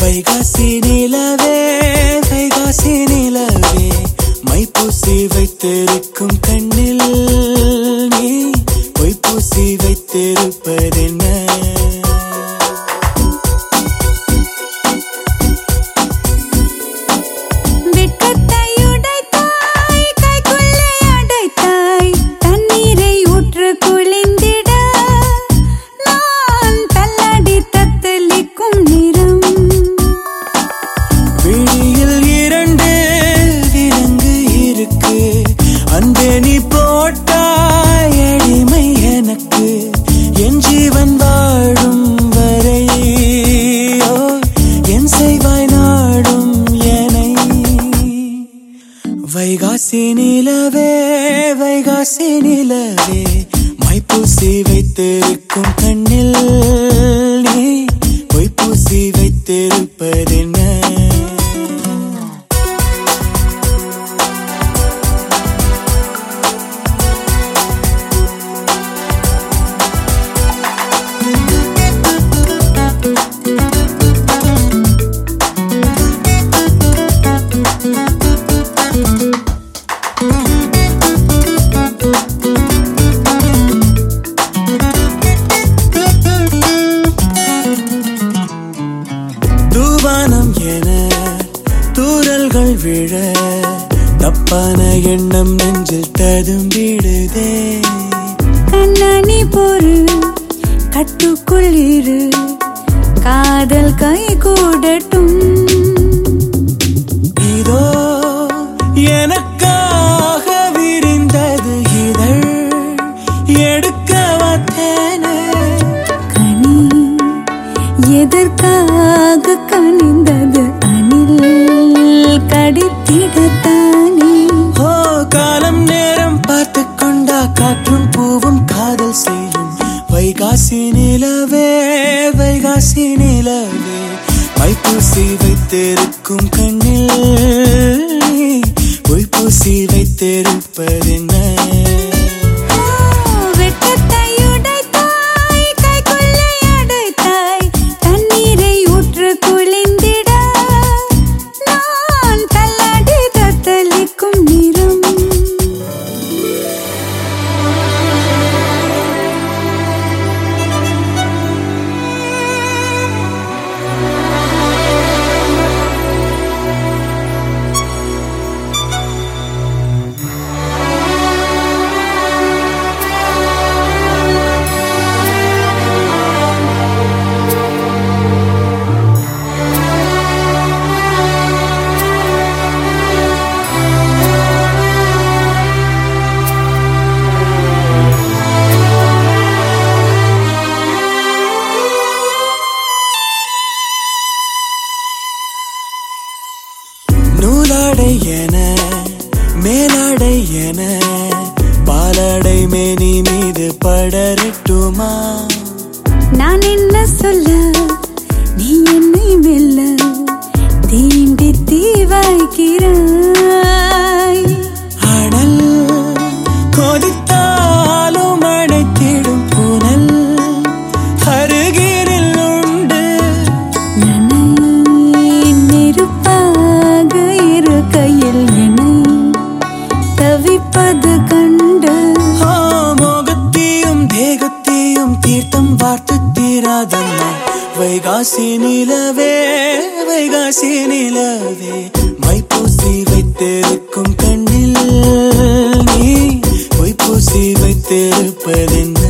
வைகாசி நிலவே வைகாசி நிலவே மைப்பூசி வைத்திருக்கும் கண் நீ போட்டாய் எளிமை எனக்கு என் ஜீவன் வாழும் வரை. என் செய்வாய் நாடும் எனை வைகாசி நிலவே வைகாசி நிலவே மைப்பூசி வைத்திருக்கும் கண்ணில் தூரல்கள் விழ தப்பான எண்ணம் நெஞ்சில் ததும்பிடுதே. கண்ணாணி பொறு கட்டுக்குள் இரு காதல் கை கூடட்டும். இதோ எனக்காக விரிந்தது இதழ் எடுக்க வந்தேனே. கனி எதற்காக கனிந்தது? கடித்திடத்தானே ஓ காலம் நேரம் பார்த்து கொண்டா காற்றும் பூவும் காதல் செய்யும். வைகாசி நிலவே வைகாசி நிலவே. வைப்பூசி வைத்திருக்கும் கண்ணில் நீ பொய்ப்பூசி வைத்திருப்பதென்ன நூலாடை என மேலாடை என பாலாடை மேனி மீது படரட்டுமா? நான் என்ன சொல்ல அம்மா வைகாசி நிலவே வைகாசி நிலவே. மைப்பூசி வைத்திருக்கும் கண்ணில் நீ பொய்ப்பூசி வைத்திருப்பதென்ன